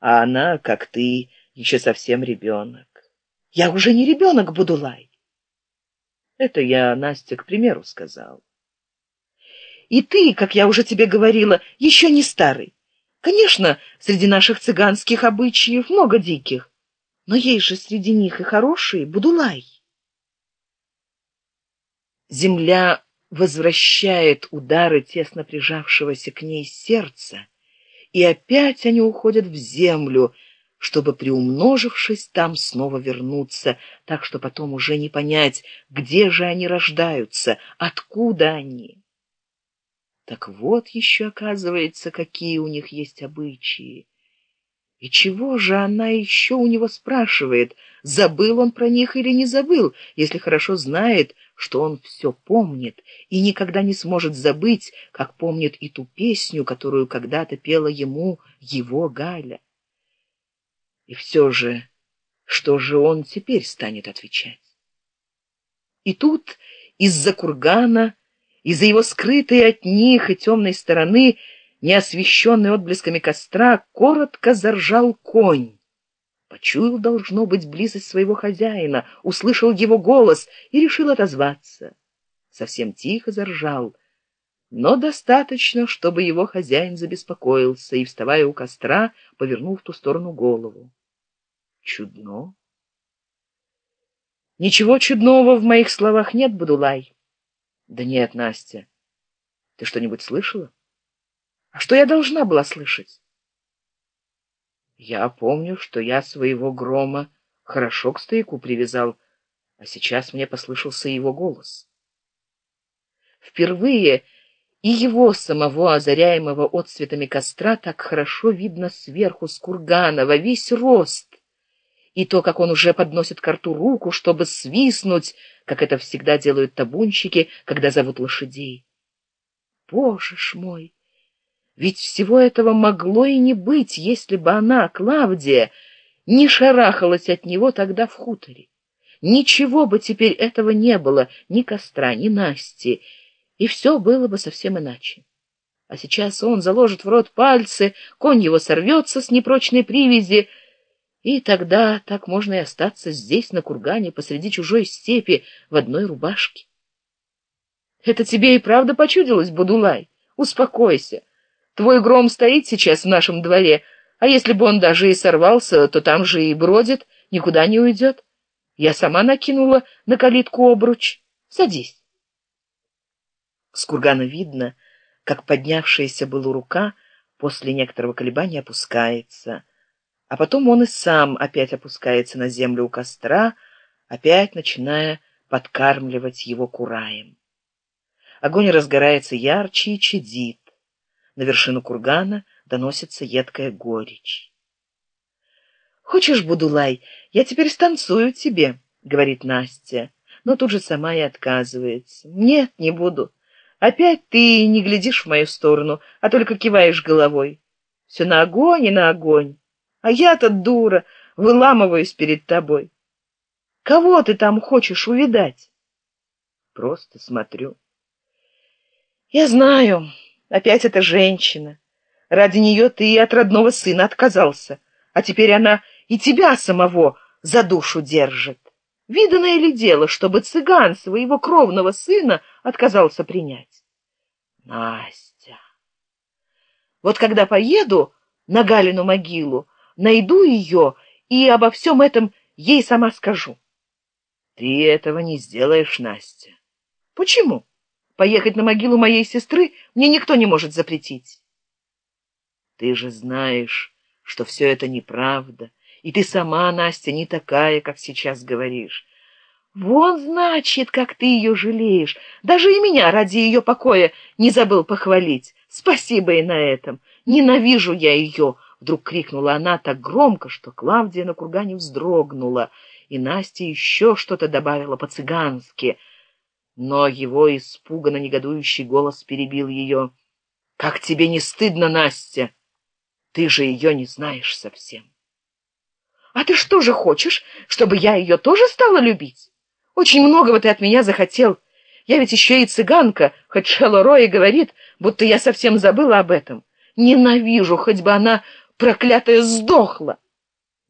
а она, как ты, еще совсем ребенок. Я уже не ребенок, Будулай. Это я Настя к примеру сказал. И ты, как я уже тебе говорила, еще не старый. Конечно, среди наших цыганских обычаев много диких, но есть же среди них и хорошие, Будулай. Земля возвращает удары тесно прижавшегося к ней сердца, и опять они уходят в землю, чтобы, приумножившись, там снова вернуться, так что потом уже не понять, где же они рождаются, откуда они. Так вот еще, оказывается, какие у них есть обычаи. И чего же она еще у него спрашивает, забыл он про них или не забыл, если хорошо знает, что он все помнит и никогда не сможет забыть, как помнит и ту песню, которую когда-то пела ему его Галя. И все же, что же он теперь станет отвечать? И тут из-за кургана, из-за его скрытой от них и темной стороны, не освещенный отблесками костра, коротко заржал конь. Почуял, должно быть, близость своего хозяина, услышал его голос и решил отозваться. Совсем тихо заржал, но достаточно, чтобы его хозяин забеспокоился и, вставая у костра, повернул в ту сторону голову. Чудно. Ничего чудного в моих словах нет будулай. Да нет настя. Ты что-нибудь слышала а что я должна была слышать я помню что я своего грома хорошо к стояку привязал а сейчас мне послышался его голос впервые и его самого озаряемого отцветами костра так хорошо видно сверху с кургана во весь рост и то, как он уже подносит к рту руку, чтобы свистнуть, как это всегда делают табунщики, когда зовут лошадей. Боже ж мой! Ведь всего этого могло и не быть, если бы она, Клавдия, не шарахалась от него тогда в хуторе. Ничего бы теперь этого не было, ни костра, ни Насти, и все было бы совсем иначе. А сейчас он заложит в рот пальцы, конь его сорвется с непрочной привязи, и тогда так можно и остаться здесь, на кургане, посреди чужой степи, в одной рубашке. Это тебе и правда почудилось, Будулай? Успокойся. Твой гром стоит сейчас в нашем дворе, а если бы он даже и сорвался, то там же и бродит, никуда не уйдет. Я сама накинула на калитку обруч. Садись. С кургана видно, как поднявшаяся была рука после некоторого колебания опускается — а потом он и сам опять опускается на землю у костра, опять начиная подкармливать его кураем. Огонь разгорается ярче и чадит. На вершину кургана доносится едкая горечь. «Хочешь, Будулай, я теперь станцую тебе», — говорит Настя, но тут же сама и отказывается. «Нет, не буду. Опять ты не глядишь в мою сторону, а только киваешь головой. Все на огонь и на огонь а я-то дура выламываюсь перед тобой кого ты там хочешь увидать просто смотрю я знаю опять эта женщина. Ради нее ты от родного сына отказался. А теперь она и тебя самого за душу держит. Виданное ли дело чтобы цыган своего кровного сына отказался принять? Настя! Вот когда поеду на галину могилу найду ее и обо всем этом ей сама скажу. Ты этого не сделаешь настя. Почему поехать на могилу моей сестры мне никто не может запретить. Ты же знаешь что все это неправда и ты сама настя не такая как сейчас говоришь. Вон значит как ты ее жалеешь. Даже и меня ради ее покоя не забыл похвалить. Спасибо и на этом. Ненавижу я ее вдруг крикнула она так громко что клавдия на кургане вздрогнула. И настя еще что то добавила по цыгански но его испуганно негодующий голос перебил ее как тебе не стыдно настя? Ты же ее не знаешь совсем а ты что же хочешь чтобы я ее тоже стала любить? Очень многого ты от меня захотел. Я ведь еще и цыганка хоть шелоро и говорит будто я совсем забыла об этом. Ненавижу хоть бы она проклятая сдохла